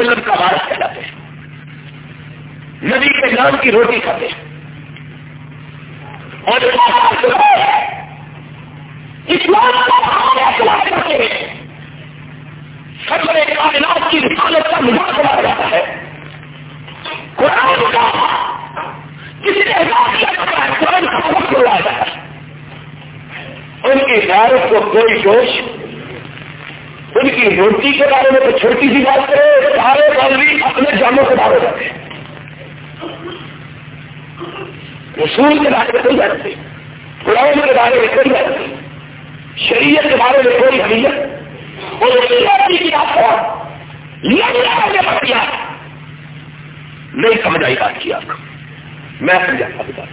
وسلم کا بارش کہلاتے ہیں۔ نبی کے نام کی روٹی کھاتے ہیں۔ اور اسلام کرتے ہیں، سب بڑے کائنات کی رسالت کا مزاق بنایا جاتا ہے۔ قرآن کا کسی نے قرآن کا سبق بلایا جاتا ہے۔ ان کی غیرت کو کوئی جوش ان کی روٹی کے بارے میں تو چھوٹی سی بات کرے، سارے مولوی اپنے جاموں سے باہر ہو جاتے رسول کے بارے میں کوئی غیرت نہیں۔ قرآن کے بارے میں کوئی غیرت نہیں۔ شریعت کے بارے میں کوئی حمیت اور روٹی کی بات کرا۔ نہیں سمجھ آئی بات کی آپ کو۔ میں سمجھا تھا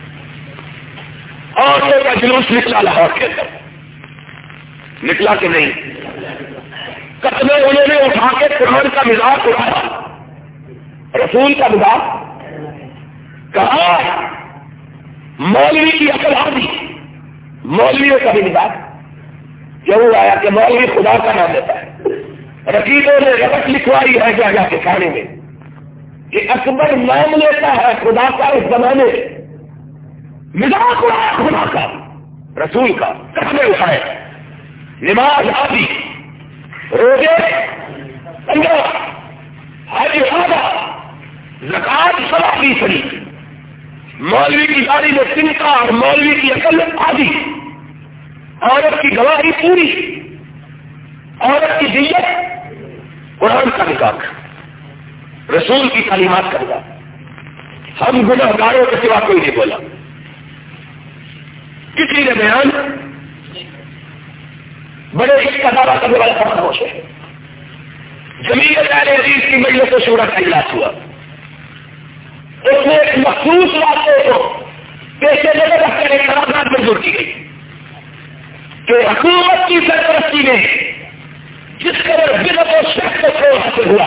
اور جلوس نکلا لاہور کے اندر۔ نکلا کہ نہیں؟ قدمے انہوں نے اٹھا کے قرآن کا مزاج اٹھایا۔ رسول کا مزاج۔ کہا، مولوی کی عقل آ دی مولویوں کا بھی مزاج۔ کیوں آیا کہ مولوی خدا کا نام دیتا ہے۔ رقیبوں نے رقط لکھوائی ہے کیا جا کے کھانے میں۔ کہ اکبر نام لیتا ہے خدا کا اس زمانے۔ مزاج اڑایا خدا کا۔ رسول کا قدمے اٹھائے۔ نماز آدھی۔ روزے، پندرہ، حج آدھا زکات سوا فیصدی مولوی کی گاڑی میں چنتا اور مولوی کی عقل آدھی۔ عورت کی گواہی پوری۔ عورت کی دیت قرآن کا نکاح رسول کی تعلیمات کا نکاح ہم گناہ گاروں کے سوا کوئی نہیں بولا۔ کسی نے بیان بڑے اس کا دعویٰ کرنے والا خاموش ہے۔ زمین عزیز کی مجلس سے شورا کا اجلاس ہوا۔ اس میں ایک مخصوص واقعے کو پیشے لگے رکھ کر ایک قرارداد منظور کی گئی کہ حکومت کی سرپرستی میں جس قدر بلت و شخص کو حاصل ہوا،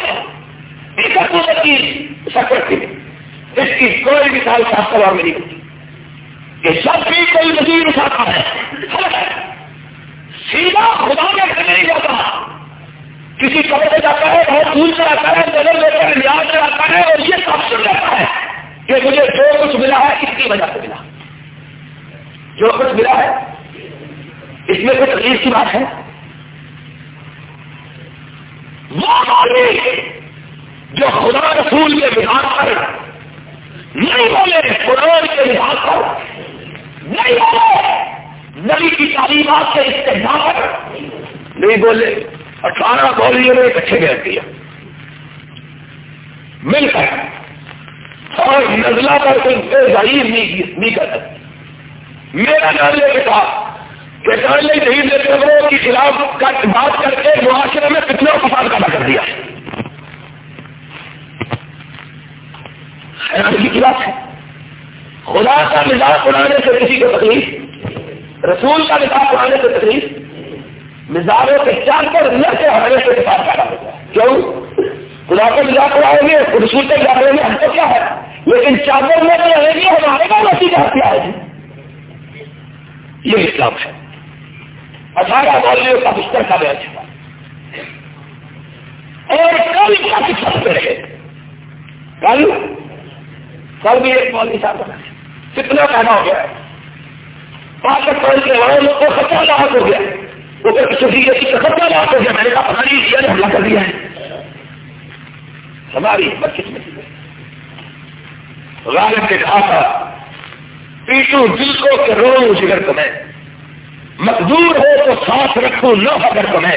اس حکومت کی سرپرستی میں، اس کی کوئی مثال صاف سوال میں نہیں ہوتی۔ کہ سب بھی کوئی وزیر اٹھاتا ہے۔ سیدھا خدا کے گھر نہیں جاتا۔ کسی کپڑے سے جاتا ہے، بہت دور سے آتا ہے، نظر لے کر ریاض سے آتا ہے اور یہ سب سن جاتا ہے کہ مجھے جو کچھ ملا ہے اس کی وجہ سے ملا۔ جو کچھ ملا ہے، اس میں کوئی تکلیف کی بات ہے۔ وہ جو خدا رسول کے بہار پر، نہیں بولے قرآن کے بہار پر، نہیں بولے نبی کی تعلیمات سے استعمال نہیں بولے، اٹھارہ بولیوں نے اکٹھے گئے دیا۔ مل کر۔ اور نزلہ پر کوئی بے ظاہر نہیں کر سکتی میرا نام لے کے کہ ڈالنے نہیں دیتے لوگوں کے خلاف بات کر کے معاشرے میں کتنا فساد پیدا کر دیا۔ حیرانگی کی بات ہے۔ خدا کا مزاج اڑانے سے کسی کو تکلیف رسول کا مزاج اڑانے سے تکلیف مزاجوں کے چار پر اللہ سے ہمارے سے کتاب پیدا ہوتا ہے کیوں؟ خدا کا مزاج اڑائیں گے رسول کے مزاج میں ہم کو کیا ہے لیکن چادر میں تو رہے گی ہمارے کا نسی کا ہتھیار ہے یہ اسلام ہے۔ اٹھارہ مولویوں کا بستر کا بیچ تھا اور کل کیا شکشا پہ رہے۔ کل؟ کل بھی ایک مولوی صاحب کتنا پیدا ہو گیا ہے؟ پاکستان کے والوں کو خطرہ لاحق ہو گیا۔ وہ خطرہ لاحق ہو گیا۔ میں نے کہا پتا نہیں کیا نے حملہ کر دیا ہے۔ ہماری ہمت غالب نے کہا تھا، پیٹو دل کو کہ رو جگر کو میں مزدور ہو تو سانس رکھوں، نہ اگر کو میں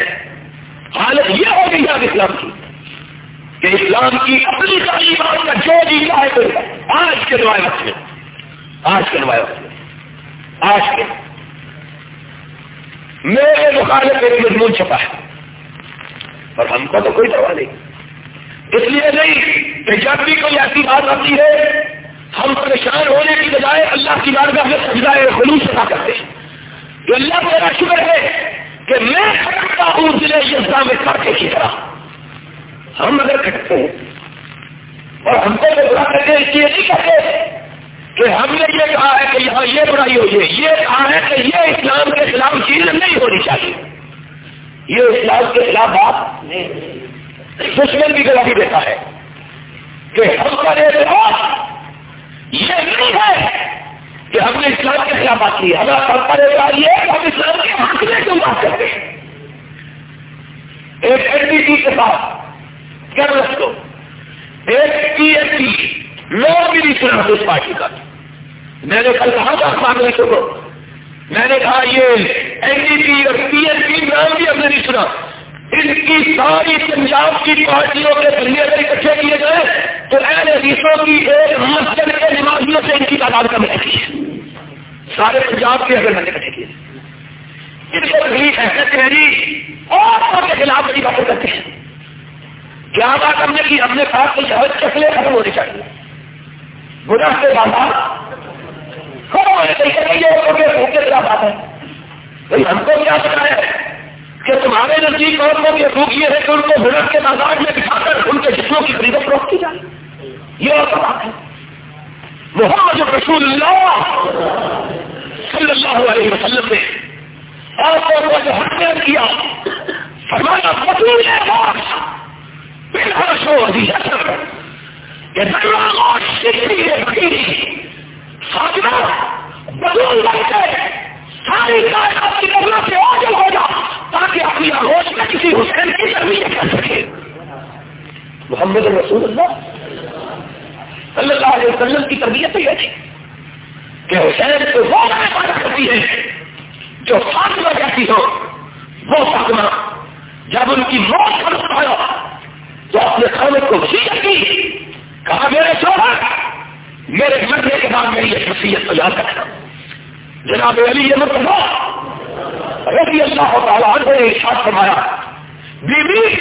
حالت یہ ہو گئی ہے اسلام کی کہ اسلام کی اپنی تعلیمات کا جو جیلا ہے تو آج کے دعائیں وقت میں آج کے نمایاں آج کے۔ میرے مخالف ایک مضمون چھپا ہے۔ اور ہم کو تو کوئی دوا نہیں۔ اس لیے نہیں کہ جب بھی کوئی ایسی بات آتی ہے، ہم پریشان ہونے کی بجائے اللہ کی بارگاہ میں سجدہ خلوص ادا کرتے ہیں۔ کہ اللہ میرا شکر ہے کہ میں کھٹکتا ہوں، ضلع یزا میں کھاتے کی طرح۔ ہم اگر کھٹتے ہیں اور ہم کو برا کرتے اس لیے نہیں کہتے کہ ہم نے یہ کہا ہے کہ یہاں یہ برائی ہوئی ہے، یہ کہا ہے کہ یہ اسلام کے خلاف چیز نہیں ہونی چاہیے۔ یہ اسلام کے خلاف بات دشمن بھی گواہی دیتا ہے کہ ہم کا اعتراض یہ نہیں ہے کہ ہم نے اسلام کے خلاف بات کی ہمارا ہم کا اعتراض یہ ہے کہ ہم اسلام کے حق میں کیوں بات کرتے ہیں؟ ایک این ڈی ٹی کے ساتھ، کیا رکھ دو ایک پی ایس سی لوگ بھی نہیں سنا اس پارٹی کا میں نے کل کہا تھا کانگریسوں کو۔ میں نے کہا یہ این ڈی پی اور پی ایس پی نام بھی ہم نے نہیں سنا۔ ان کی ساری پنجاب کی پارٹیوں کے ذریعے سے اکٹھے کیے گئے تو اہل حدیثوں کی ایک مسجد کے نمازیوں سے ان کی تعداد کم رہتی ہے۔ سارے پنجاب کے اگر میں نے اکٹھے کیے۔ ان کو تکلیف ہے کہتے اور کے خلاف بڑی باتیں کرتے ہیں۔ کیا بات ہم نے کی؟ ہم نے کہا کہ شہر چکلے ختم ہونی چاہیے گناہ کے بازار ختم ہونے چاہیے بات ہے؟ ہم کو کیا بتایا کہ تمہارے نزدیک عورتوں کے حقوق یہ ہے کہ ان کو بلٹ کے بازار میں بٹھا کر ان کے جسموں کی خرید فروخت کی جائے۔ یہ اور بات ہے۔ محمد رسول اللہ صلی اللہ علیہ وسلم نے عورتوں کو جو حق کیا، فرمایا بدول ساری کائنات کی سے آگے ہو جا تاکہ اپنی آگوش میں کسی حسین کی تربیت کر سکے۔ محمد رسول اللہ صلی اللہ علیہ وسلم کی تربیت تو یہ تھی کہ حسین کو وہ پیدا کرتی ہے جو فاطمہ کہتی ہو۔ وہ فاطمہ جب ان کی موت پر پایا تو اپنے خامد کو وسیعت کی کہا، میرے شوہر میرے مرنے کے بعد میری یہ شخصیت کو یاد رکھنا. جناب علی یہ مطلب رضی اللہ تعالیٰ عنہ نے ارشاد فرمایا، بیوی،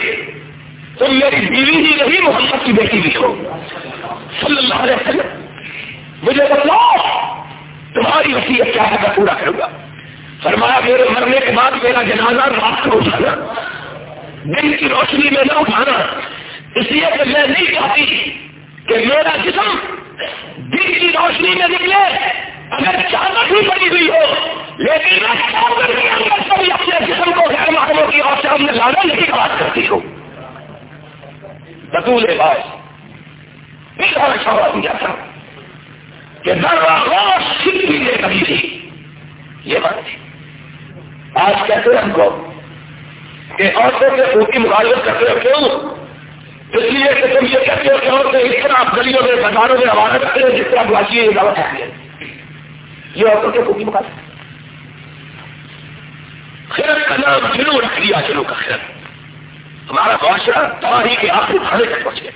تم میری بیوی ہی نہیں، محمد کی بیٹی بھی ہو۔ صلی اللہ علیہ وسلم، مجھے بتلاؤ تمہاری وسیعت کیا ہے، میں پورا کروں گا۔ فرمایا، میرے مرنے کے بعد میرا جنازہ رات کو اٹھانا، دن کی روشنی میں نہ اٹھانا، اس لیے کہ میں نہیں چاہتی کہ میرا جسم دن کی روشنی میں نکلے، اگر چادر بھی بنی ہوئی ہو، لیکن چادر کے اندر کبھی اپنے جسم کو غیر محکموں کی اور سامنے لانا نہیں بات کرتی ہو بطول بھائی اس طرح شعبہ دیا تھا کہ در سکھی نے کبھی تھی۔ یہ بات تھی۔ آج کہتے ہیں ہم کو کہ عورتوں کے خود کی مخالفت کرتے ہو کیوں اس لیے کہ تم یہ کہتے ہو کہ عورتیں اس طرح آپ گلیوں میں، بازاروں میں آواز کرتے ہیں، جس طرح بلاچی یہ دعوت ہے۔ یہ عورتوں کے خوبی مقاصد خیر کا نام جنو رکھ لیا جنو کا خیر۔ ہمارا معاشرہ تباہی کے آخری کھانے تک پہنچ گئے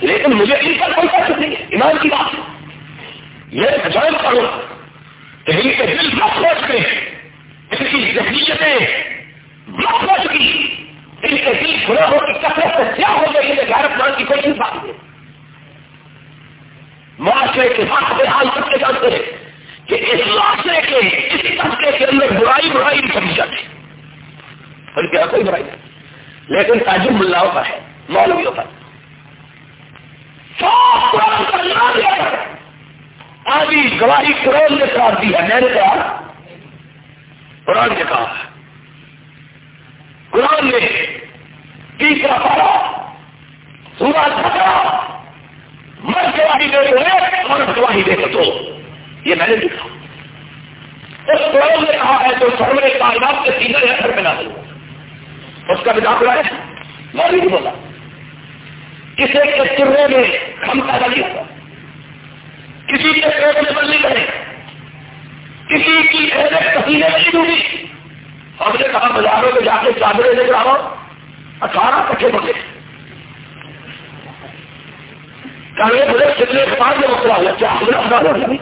لیکن مجھے ان پر کوئی فیصل نہیں ہے، ایمان کی بات یہ عجائب کروں کہ ان کے دل نہ سوچ ان کی ذہنیتیں نہ سوچ کی ان کے دل گناہوں کی کثرت سے کیا ہو گئی ہے غیرت مان کی کوئی بات نہیں معاشرے کے ساتھ حال سب کے جانتے ہیں کہ اس معاشرے کے، اس طبقے کے اندر برائی برائی سمجھ جاتی اور کیا کوئی برائی نہیں۔ لیکن تاجر ملاؤں کا ہے، مولویوں کا آدھی گواہی قرآن نے قرار دی ہے، میں نے کہا، قرآن نے کہا۔ قرآن نے تیسرا پارا سورا جھگڑا مرد گواہی دے رہے اور گواہی دے تو۔ یہ میں نے لکھا۔ اس قرآن نے کہا ہے جو سرور کائنات کے سیدھے ہے گھر پہ نہ اس کا بھی داخلہ ہے۔ میں بھی بولا۔ کسی کے چرے میں ہم پیدا نہیں ہوتا۔ کسی کے پیٹ میں بل نہیں کرے۔ کسی کی حیرت پسینے میں نہیں ڈوبی ہم نے کہا بازاروں میں جا کے چادریں لے کر آؤ۔ اٹھارہ کٹھے بڑے کہنے بولے کتنے کے بعد مسئلہ ہوا، کیا ہم نے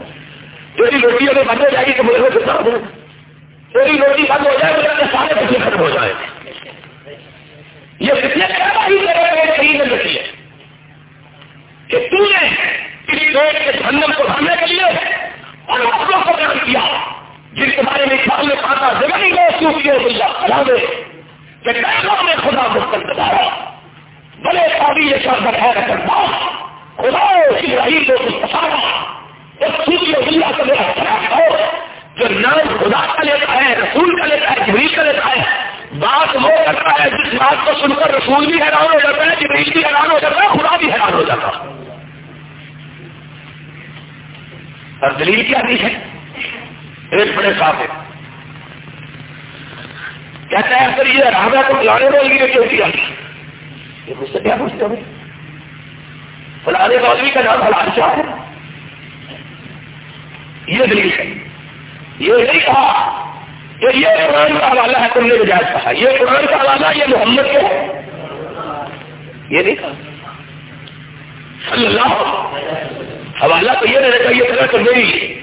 تیری روٹی اگر بند ہو جائے گی تو مجھے کتنا ہو تیری روٹی بند ہو جائے تو سارے بچے ختم ہو جائے یہ کتنے صحیح ہے کہ تم نے پیٹ کے کو بھرنے کے لیے اور کو کیا، جن کے بارے میں خیال میں کہا تھا جگہ نہیں گئے کیوں کیے دے کہ میں خدا مستق بتایا بڑے قابل شرد ہے کرتا۔ خدا کو جو نام خدا کا لیتا ہے، رسول کا لیتا ہے، جبریل کا لیتا ہے، بات وہ کرتا ہے، جس بات کو سن کر رسول بھی حیران ہو جاتا ہے، جبریل بھی حیران ہو جاتا ہے، خدا بھی حیران ہو جاتا ہے۔ اور دلیل کیا دی ہے؟ ایک بڑے صاحب ہے کہتا ہے اگر یہ راجا کو بلانے والے لیے کیوں کیا؟ یہ مجھ سے کیا پوچھتے ہو؟ فلانے مولوی کا نام فلان شاہ ہے۔ یہ دلیل ہے۔ یہ نہیں کہا کہ یہ قرآن کا حوالہ ہے، تم نے بجائے کہا۔ یہ قرآن کا حوالہ یہ محمد کے ہے۔ یہ نہیں کہا۔ صلی اللہ حوالہ تو یہ رہے گا، یہ طرح کر گئی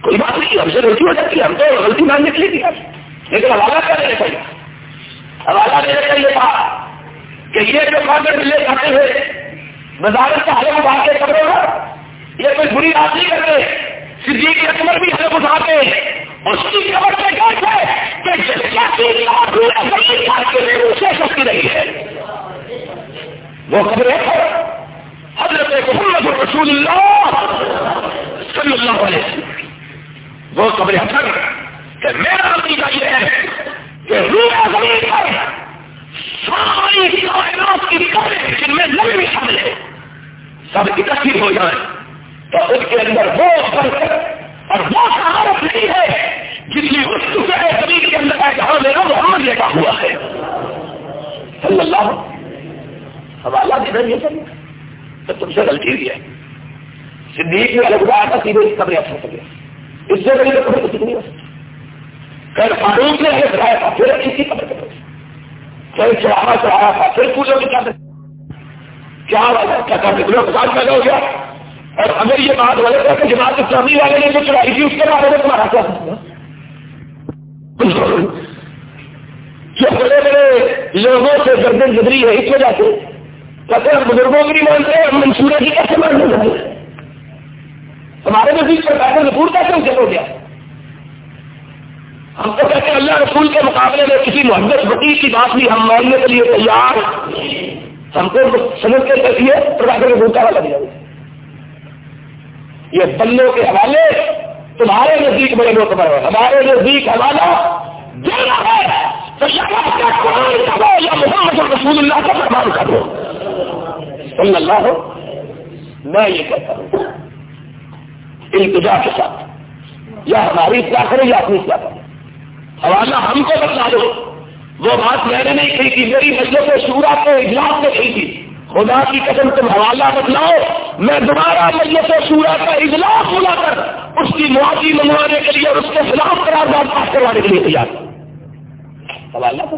کوئی بات نہیں، ہم سے غلطی ہو جاتی ہے، ہم تو غلطی ماننے کے لیے دیا لیکن حوالہ کیا دینے چاہیے حوالہ دینے چاہیے تھا کہ یہ جو کاغذ ملے جاتے ہیں وزارت کا حلف اٹھا کے کپڑے یہ کوئی بری بات نہیں کرتے۔ صدیق اکبر بھی حلف اٹھاتے۔ اس کی خبر سے سکتی رہی ہے۔ وہ خبر حضرت محمد رسول اللہ صلی اللہ علیہ وسلم۔ وہ خبر حسن کہ میرا نتیجہ یہ ہے کہ روح زمین پر ساری کائنات کی خبریں جن میں نبی بھی شامل ہے سب اکٹھی ہو جائیں۔ تو اس کے اندر وہ برکت اور وہ سہارت نہیں ہے جتنی اس دوسرے زمین کے اندر ہے جہاں میرا محمد لگا ہوا ہے۔ صلی اللہ حوالہ دینا یہ سر تو تم سے غلطی ہوئی ہے۔ صدیق میں الگ آیا تھا سیدھے اس قبر اچھا کر گیا اس سے بڑی قبر کسی نہیں ہو سکتی کل فاروق نے کرایا تھا پھر کسی قبر کر کل چڑھاوا چڑھایا تھا، پھر پوچھو کہ کیا کیا کیا کرتے تمہیں فساد پیدا ہو گیا۔ اور اگر یہ بات غلط ہے کہ جماعت اسلامی والے نے جو چڑھائی تھی، اس کے بارے میں تمہارا کیا جو بڑے بڑے لوگوں سے گردن گدری ہے، اس وجہ سے کہتے ہیں بزرگوں کی نہیں مانتے، ہم منصورہ کی کیسے ماننے لگے ہمارے نزدیک پر پیدل رسول کیسے اسے ہو گیا؟ ہم تو کہتے ہیں، اللہ رسول کے مقابلے میں کسی محبت وکیل کی بات بھی ہم ماننے کے لیے تیار۔ ہم کو سمجھ کے دیکھیے تو پیدل رسول کا لگ جائے یہ بلوں کے حوالے تمہارے نزدیک بڑے لوگ ہے۔ ہمارے نزدیک حوالہ دینا ہے۔ تو یا محمد رسول اللہ کا فرمان کرو صلی اللہ ہو میں یہ کہتا ہوں۔ التجا کے ساتھ، یا ہماری کیا کرے یا اپنی کیا کرے حوالہ ہم کو بتا دو۔ وہ بات میں نے نہیں کہی تھی میری مجلس شورا کے اجلاس میں کہی تھی۔ خدا کی قسم تم حوالہ بتلاؤ میں دوبارہ مجلس سورا کا اجلاس بلا کر اس کی معافی منگوانے کے لیے اور اس کے خلاف قرار داد پاس کروانے کے لیے تیار۔ حوالہ تو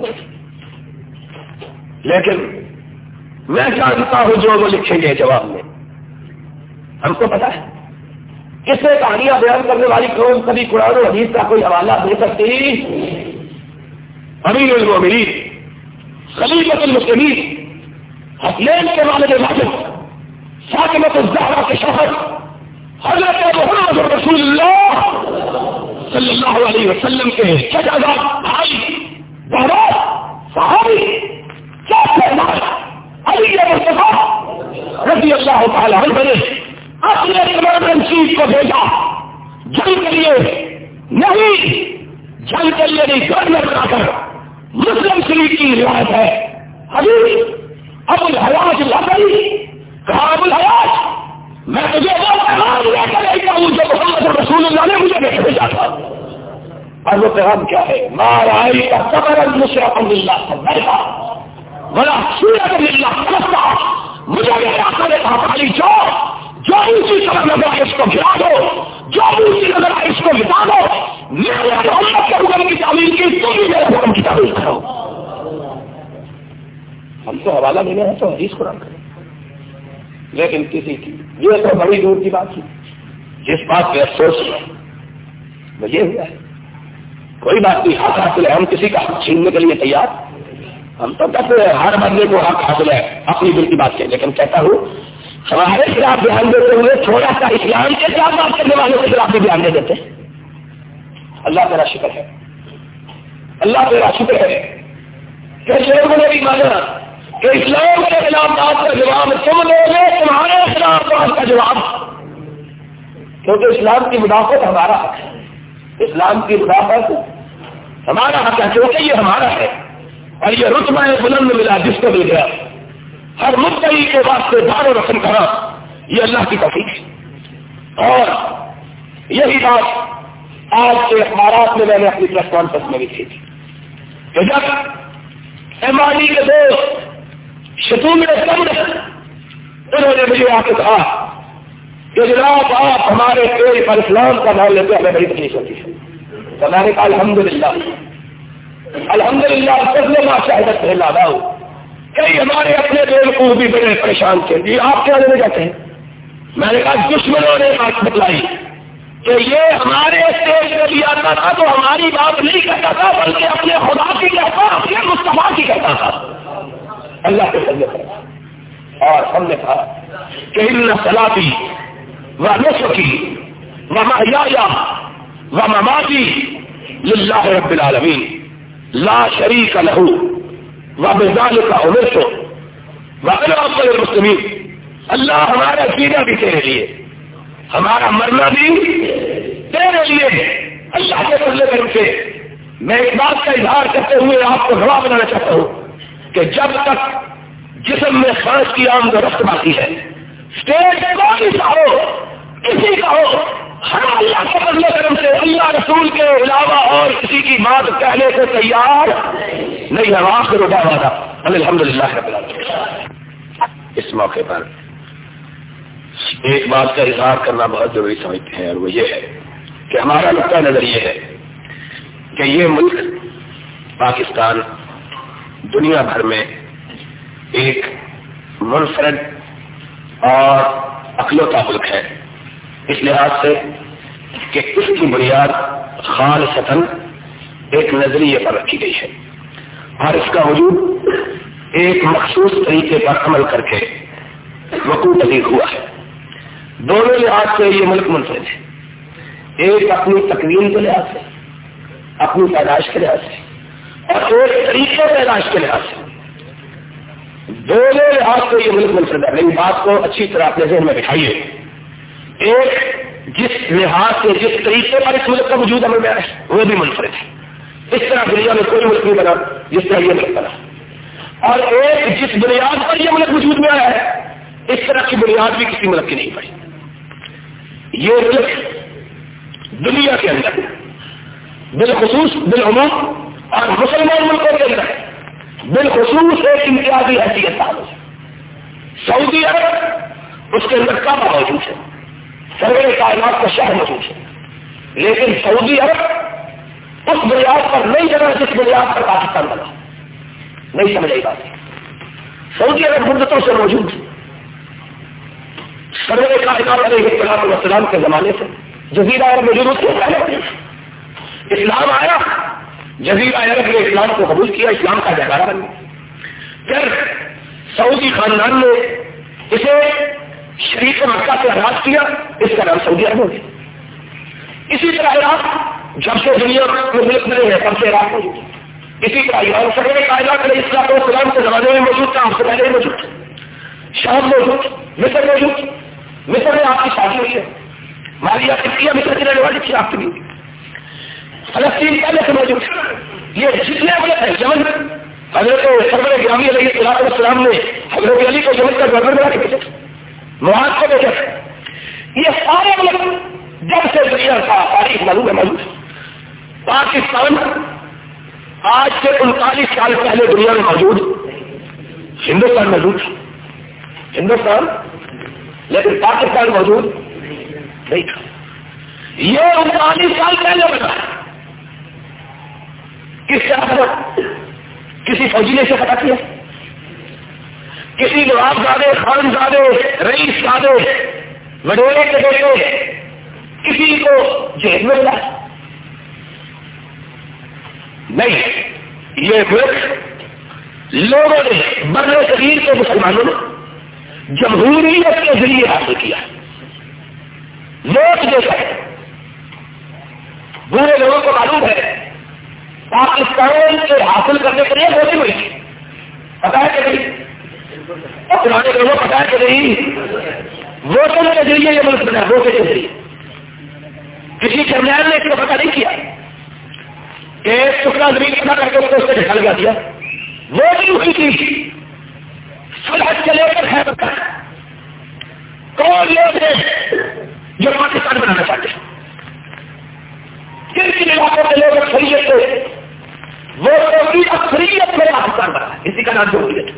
لیکن میں جانتا ہوں جو وہ لکھیں گے جواب میں۔ ہم کو پتا ہے۔ کس سے کہانیاں بیان کرنے والی قوم کبھی قرآن و حدیث کا کوئی حوالہ دے سکتی؟ امیر المومنین خلیفت المسلمین، حسنین کے والد واجب فاطمت الزہرا کے شہر حضرت محمد رسول اللہ صلی اللہ علیہ وسلم کے شہزاد بھائی بہت صحابی علی مصطفیٰ رضی اللہ تعالی عنہ نے اپنے ایمرجنسی کو بھیجا۔ جنگ کے لیے نہیں، جنگ کے لیے نہیں، گورنر بنا کر مسلم شریف کی روایت ہے۔ ابھی ابو الحیاج لگئی کہا، ابو الحیاج میں تجھے وہ پیغام لے کر آئی ہوں جو محمد رسول اللہ نے مجھے نہیں بھیجا تھا۔ اور وہ پیغام کیا ہے؟ مارا آئی کا سبر المشرف اللہ سے بیٹھا بڑا سورت اللہ سستا مجھے میرا کرے کہا، خالی جو جو اونچی طرح نظر اس کو گرا دو، جو اونچی نظر آئے اس کو مٹا دو۔ میرے محمد کے حکم کی تعمیر کی تم بھی میرے حکم کی تعمیر کرو ہم تو حوالہ دینے ہیں تو حدیث قرآن کریں۔ لیکن کسی کی یہ تو بڑی دور کی بات تھی جس بات پہ افسوس ہے، وہ یہ ہوا ہے۔ کوئی بات نہیں، حق حاصل ہے۔ ہم کسی کا حق چھیننے کے لیے تیار؟ ہم تو کہتے ہیں، ہر بندے کو حق حاصل ہے، اپنی دل کی بات سے۔ لیکن کہتا ہوں، ہمارے خلاف دھیان دیتے ہوئے تھوڑا سا اسلام کے خلاف بات کرنے والوں کے خلاف بھی دھیان دے دیتے ہیں۔ اللہ تیرا شکر ہے۔ اللہ تیرا شکر ہے کہ لوگوں نے بھی مانا کہ اسلام کے خلاف بات کا جواب تم لو گے تمہارے خلاف بات کا جواب۔ کیونکہ اسلام کی مدافعت ہمارا حق ہے۔ اسلام کی مدافعت ہمارا حق ہے، کیونکہ یہ ہمارا ہے۔ اور یہ رتبہ بلند ملا جس کو مل گیا۔ ہر مدعی کے واسطے دار و رسم کرا یہ اللہ کی توفیق ہے۔ اور یہی بات آج کے اخبارات میں میں نے اپنی پریس کانفرنس میں لکھی تھی۔ کہ جب ایم آئی کے دوست شتو میں انہوں نے مجھے آ کے کہا کہ جناب آپ ہمارے کوئی پر اسلام کا نام لیتے ہمیں بڑی تکلیف ہوتی ہے۔ تو میں نے کہا الحمد للہ الحمد للہ فضل ماں شاہدت سے لادا ہوں کئی ہمارے اپنے دل کو بھی بڑے پریشان تھے۔ جی آپ کیا لینے جاتے ہیں میں نے کہا، دشمنوں نے بات بتلائی۔ کہ یہ ہمارے اسٹیج میں بھی آتا تھا تو ہماری بات نہیں کرتا تھا، بلکہ اپنے خدا کی کہتا، اپنے مصطفیٰ کی کہتا تھا۔ اللہ کے سمجھے اور ہم نے کہا کہ ان سلاطی و نسخی و محیا و مماتی للہ رب العالمین۔ لا شریک لہو و بزال کا عمر و المسلمین۔ اللہ ہمارا جینا بھی تیرے لیے۔ ہمارا مرنا بھی تیرے لیے اللہ کے بدلے کرم سے میں ایک بات کا اظہار کرتے ہوئے آپ کو گواہ بنانا چاہتا ہوں کہ جب تک جسم میں سانس کی آمد رفت باقی ہے اسٹیج کا ہو، کسی کا ہو، ہم اللہ کے بدلے کرم سے اللہ رسول کے علاوہ اور کسی کی بات کہنے سے تیار نہیں ہے آخر اٹھا ہوا تھا الحمد للہ اس موقع پر ایک بات کا اظہار کرنا بہت ضروری سمجھتے ہیں، اور وہ یہ ہے کہ ہمارا نقطۂ نظر یہ ہے کہ یہ ملک پاکستان دنیا بھر میں ایک منفرد اور اقلوتا ملک ہے۔ اس لحاظ سے کہ اس کی بنیاد خال ستن ایک نظریے پر رکھی گئی ہے، اور اس کا وجود ایک مخصوص طریقے پر عمل کر کے وقوع پذیر ہوا ہے۔ دونوں لحاظ سے یہ ملک منفرد ہے۔ ایک اپنی تقویم کے لحاظ سے، اپنی پیدائش کے لحاظ سے، اور ایک طریقے پیدائش کے لحاظ سے۔ دونوں لحاظ سے یہ ملک منفرد ہے۔ لیکن بات کو اچھی طرح اپنے ذہن میں بٹھائیے۔ ایک جس لحاظ سے، جس طریقے پر اس ملک کا وجود عمل میں ہے، وہ بھی منفرد ہے۔ اس طرح دنیا میں کوئی ملک نہیں بنا جس طرح یہ ملک بنا۔ اور ایک جس بنیاد پر یہ ملک وجود میں آیا ہے، اس طرح کی بنیاد بھی کسی ملک کی نہیں پڑی۔ یہ ملک دنیا کے اندر، بالخصوص بالعموم اور مسلمان ملکوں کے اندر، بالخصوص ایک امتیازی حیثیت سعودی عرب اس کے اندر کعبہ موجود ہے سروے کائنات کا شہر موجود ہے۔ لیکن سعودی عرب اس بنیاد پر نہیں جگہ جس بنیاد پر پاکستان بنا۔ نہیں سمجھ آئی بات سعودی عرب مدتوں سے موجود ہے۔ سروے کائنات علیہ السلام کے زمانے سے جزیرہ عرب میں ضرورت ہے اسلام آیا۔ جزیرہ عرب نے اسلام کو قبول کیا، اسلام کا جگارہ بن گیا۔ پھر سعودی خاندان نے اسے شریف مکہ سے آغاز کیا، اس کا نام سعودی عرب ہو گیا۔ اسی طرح عراق، جب سے دنیا میں ملک ملے ہیں تب سے عراق موجود اسی طرح ایران سروے کائنات علیہ اسلام السلام کے زمانے میں موجود تھا اس سے پہلے موجود تھا شام موجود، مصر موجود۔ مصر میں آپ کی شادی ہوئی ہے۔ مالیا کیا مصر کی رہنے والی تھی آپ کی فلسطین پہلے سے موجود یہ جتنے ملک ہے یمن میں، حضرت سرور گرامی علیہ السلام السلام نے حضرت علی کو یمن کا گورنر بنا کے بھیجا محاذ کو بھیجا یہ سارے ملک جب سے دنیا کا تاریخ معلوم ہے موجود پاکستان آج سے انتالیس سال پہلے دنیا میں موجود ہندوستان موجود ہندوستان لیکن پاکستان موجود نہیں تھا۔ یہ انتالیس سال پہلے بنا، کس طرح کسی فوجی نے اسے پتا کیا؟ کسی نواب زادے خان زادے رئیس زادے وڈیرے کے بیٹے، کسی کو جیل میں ملا نہیں، یہ ملک لوگوں نے بر صغیر کے مسلمانوں نے جمہوریت کے ذریعے حاصل کیا ووٹ دے کر بوڑھے لوگوں کو معلوم ہے، پاکستان کے حاصل کرنے کے لیے ووٹنگ ہوئی۔ تھی پتا ہے کہ نہیں؟ پرانے لوگوں پتا ہے کہ نہیں؟ ووٹنگ کے ذریعے یہ ملک بنا ووٹ کے ذریعے۔ کسی جرنیل نے اس کو پتا نہیں کیا کہ ایک ٹکڑا زمین کھڑا کر کے اس سے ڈھل گیا دیا۔ وہ بھی ہوئی تھی؟ سلحت کے لے کر ہے۔ کون لوگ ہیں جو پاکستان بنانا چاہتے ہیں؟ کن کن علاقوں کے لوگ اکثریت سے وہ تو اکثریت میں پاکستان بنا ہے۔ اسی کا نام جمہوریت۔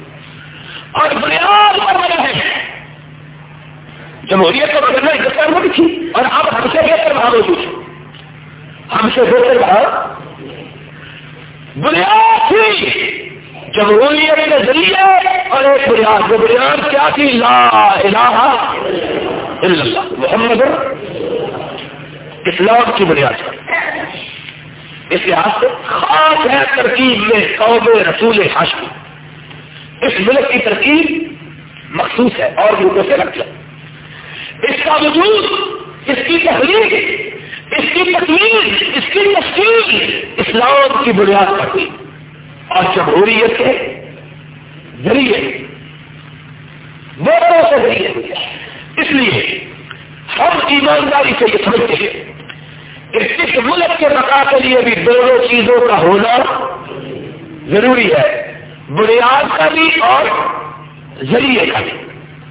اور بنیاد پر بنا ہے۔ جمہوریت کو بدلنا ہندوستان میں بھی تھی۔ اور اب ہم سے بہتر وہاں موجود ہیں۔ ہم سے بہتر وہاں۔ بنیاد تھی۔ جمہوریت کے ذریعے اور ایک بنیاد، وہ بنیاد کیا تھی؟ لا الہ الا اللہ، محمد اسلام کی بنیاد۔ پر اس لحاظ سے خاص ہے ترکیب میں قوم رسول ہاشمی اس ملک کی ترکیب مخصوص ہے، اور ملکوں سے رکھ اس کا وجود، اس کی تحریر اس کی تکلیف اس کی تشکیل اسلام کی بنیاد پر تھی۔ اور جمہوریت کے ذریعے ووٹوں سے ذریعے اس لیے ہم ایمانداری سے یہ سمجھتے ہیں کہ اس ملک کے بقا کے لیے بھی دونوں چیزوں کا ہونا ضروری ہے۔ بنیاد کا بھی اور ذریعے کا بھی۔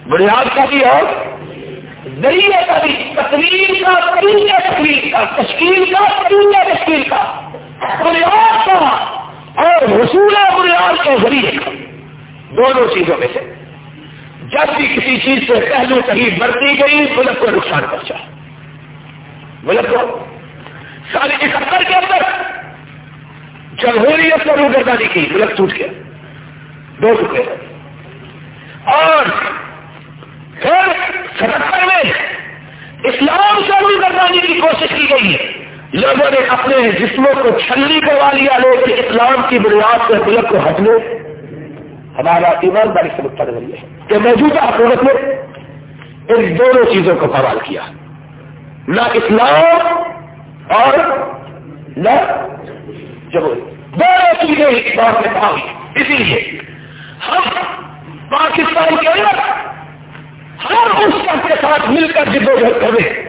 بنیاد کا بھی اور ذریعے کا بھی۔ تقریر کا تقریر کا تشکیل کا تشکیل کا۔ بنیاد کا اور رسول بنیاد کے ذریعے دونوں چیزوں میں سے جب بھی کسی چیز سے پہلو کہیں بڑھتی گئی، ملک کو نقصان پہنچا۔ ملک کو ساری اکہتر کے اندر جمہوریت کو روگردانی کی، ملک ٹوٹ گیا۔ دو ٹکڑے اور پھر ستہتر میں اسلام سے روگردانی کی کوشش کی گئی۔ ہے لوگوں نے اپنے جسموں کو چھلی کروا لیا لوگ اسلام کی بنیاد سے ملک کو ہٹنے، ہمارا ایمانداری سے متر ہے۔ کہ موجودہ حکومت نے ان دونوں چیزوں کو سوال کیا۔ نہ اسلام اور نہ جمہوری دونوں چیزیں اس بار میں کہا اسی لیے ہم پاکستان کے اندر ہر اس کے ساتھ مل کر جدوجہد کریں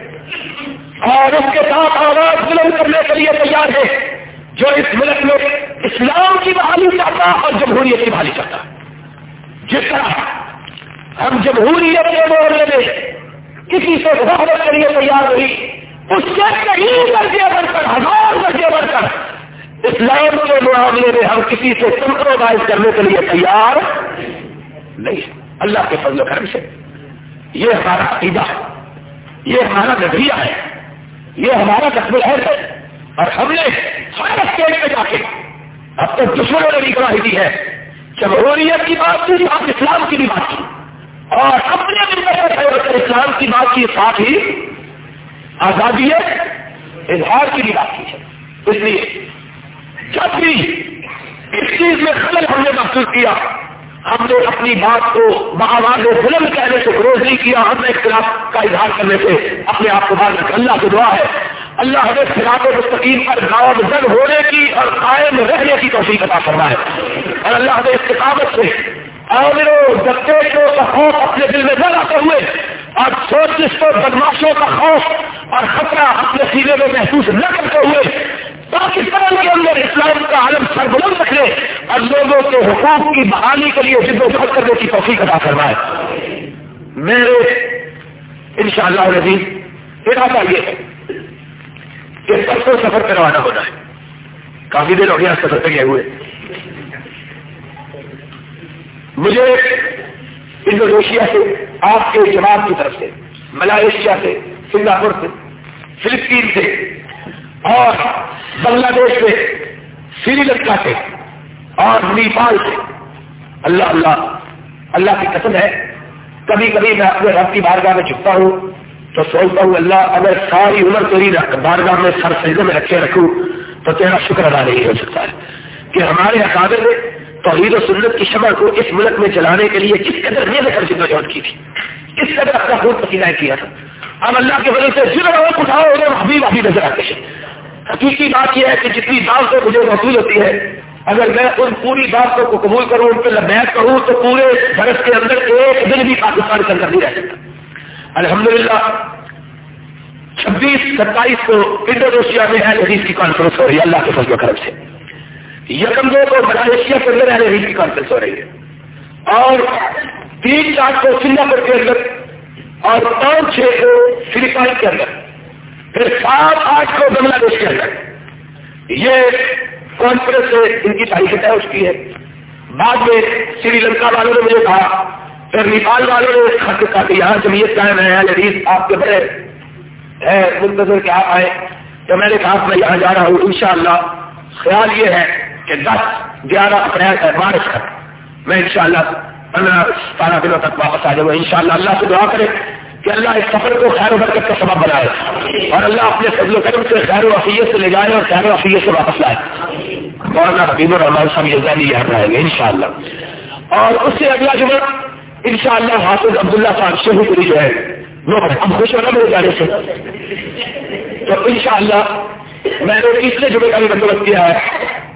اور اس کے ساتھ آواز بلند کرنے کے لیے تیار ہے، جو اس ملک میں اسلام کی بحالی چاہتا اور جمہوریت کی بحالی چاہتا جس طرح ہم جمہوریت کے معاملے میں کسی سے محبت کے لیے تیار ہوئی اس سے کہیں درجے بڑھ کر، ہزار درجے بڑھ کر اسلام کے معاملے میں ہم کسی سے کمپرومائز کرنے کے لیے تیار نہیں۔ اللہ کے فضل و کرم سے۔ یہ ہمارا عقیدہ ہے، یہ ہمارا نظریہ ہے۔ یہ ہمارا قصبے ہے اور ہم نے ہر اسٹیٹ میں جا کے اب تک دشمنوں نے بھی گواہی دی ہے۔ جمہوریت کی بات کی آپ اسلام کی بھی بات کی۔ اور اپنے دل اسلام کی بات کی ساتھ ہی آزادی اظہار کی بھی بات کی ہے۔ اس لیے جب بھی اس چیز میں خلل ہم نے محسوس کیا ہم نے اپنی بات کو بآواز بلند کہنے سے گروز نہیں کیا، ہم نے اختلاف کا اظہار کرنے سے اپنے آپ کو باز رکھ اللہ کی دعا ہے۔ اللہ ہمیں خلاف مستقیم پر گاؤں ہونے کی اور قائم رہنے کی توفیق عطا فرما ہے اور اللہ ہمیں استقامت سے عامروں دفتوں کا خوف اپنے دل میں نہ لاتے ہوئے اور سوچ کو بدماشوں کا خوف اور خطرہ اپنے سینے میں محسوس نہ کرتے ہوئے پاکستان کے اندر اسلام کا عالم سربلند رکھنے اور لوگوں کے حقوق کی بحالی کے لیے جد و جہد کرنے کی توفیق ادا کروائے میرے ان شاء اللہ نظیر ارادہ یہ ہے کہ پرسوں سفر پہ روانہ ہونا ہے۔ کافی دیر ہو گیا سفر پہ گئے ہوئے۔ مجھے انڈونیشیا سے، آپ کے جماعت کی طرف سے، ملائیشیا سے، سنگاپور سے، فلپین سے اور بنگلہ دیش سے سری لنکا سے اور نیپال سے۔ اللہ اللہ اللہ کی قسم ہے۔ کبھی کبھی میں اپنے رب کی بارگاہ میں چھپتا ہوں تو سوچتا ہوں، اللہ، اگر ساری عمر تیری بارگاہ میں سر سجدے میں رکھے رکھوں تو تیرا شکر ادا نہیں ہو سکتا ہے۔ کہ ہمارے اکادر نے توحید و سنت کی شمع کو اس ملک میں چلانے کے لیے کس قدر نے کر جدوجہد کی تھی؟ کس قدر اپنا خود پسینہ کیا تھا؟ اب اللہ کے وجہ سے جن لوگ اٹھاؤ انہیں ابھی ابھی نظر آتے ہیں۔ حقیقی بات یہ ہے کہ جتنی بات سے مجھے محسوس ہوتی ہے، اگر میں ان پوری باتوں کو قبول کروں ان پہ لبیک کروں تو پورے برس کے اندر ایک دن بھی پاکستان کے اندر نہیں رہ سکتا۔ الحمدللہ، چھبیس، ستائیس کو انڈونیشیا میں اہل حدیث کی کانفرنس ہو رہی ہے، اللہ کے فضل و کرم سے۔ یکم دو کو ملائیشیا کے اندر اہل حدیث کی کانفرنس ہو رہی ہے۔ اور تین چار کو سنگاپور کے اندر اور پانچ چھ کو فلپائن کے اندر۔ پھر سات آٹھ کو بنگلہ دیش کے اندر۔ یہ کانفرنس ان کی تاریخ طے اس کی ہے۔ بعد میں سری لنکا والوں نے مجھے کہا، پھر نیپال والوں نے خط کہا کہ یہاں جمعیت قائم ہے حدیث آپ کے بڑے ہے منتظر کہ آپ آئے تو میں نے کہا، میں یہاں جا رہا ہوں، انشاءاللہ۔ خیال یہ ہے کہ دس، گیارہ اپریل ہے بارش کا میں انشاءاللہ پندرہ ستارہ دنوں تک واپس آ جاؤں گا۔ ان اللہ سے دعا کرے۔ کہ اللہ اس سفر کو خیر و برکت کا سبب بنائے اور اللہ اپنے فضل و کرم سے خیر و عفیت سے لے جائے اور خیر و عفیت سے واپس لائے۔ مولانا حبیب الرحمان صاحب یہ ذہنی یاد رہیں گے انشاءاللہ۔ اور اس سے اگلا جمعہ انشاءاللہ حافظ عبداللہ صاحب شہو پوری جو ہے اب خوش ہونا میرے جانے سے۔ تو انشاءاللہ، میں نے تیسرے جمعے کا بھی بندوبست کیا ہے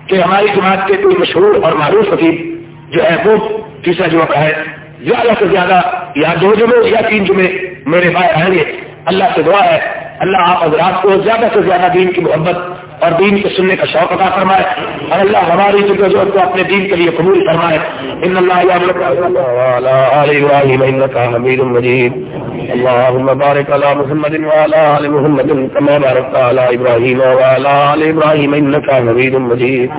کہ ہماری جماعت کے کوئی مشہور اور معروف حقیب جو ہے، وہ تیسرا جمعہ کا ہے۔ زیادہ سے زیادہ یا دو جمعے یا تین جمعے میرے بھائی آئیں گے اللہ سے دعا ہے، اللہ آپ حضرات کو زیادہ سے زیادہ دین کی محبت اور دین کے سننے کا شوق ادا فرمائے اور اللہ ہماری جو کو اپنے دین کے لیے قبول فرمائے۔ ان اللہ حمید مجید۔ اللهم بارك على محمد وعلى ال محمد كما باركت على ابراهيم وعلى ال ابراهيم انك حميد مجيد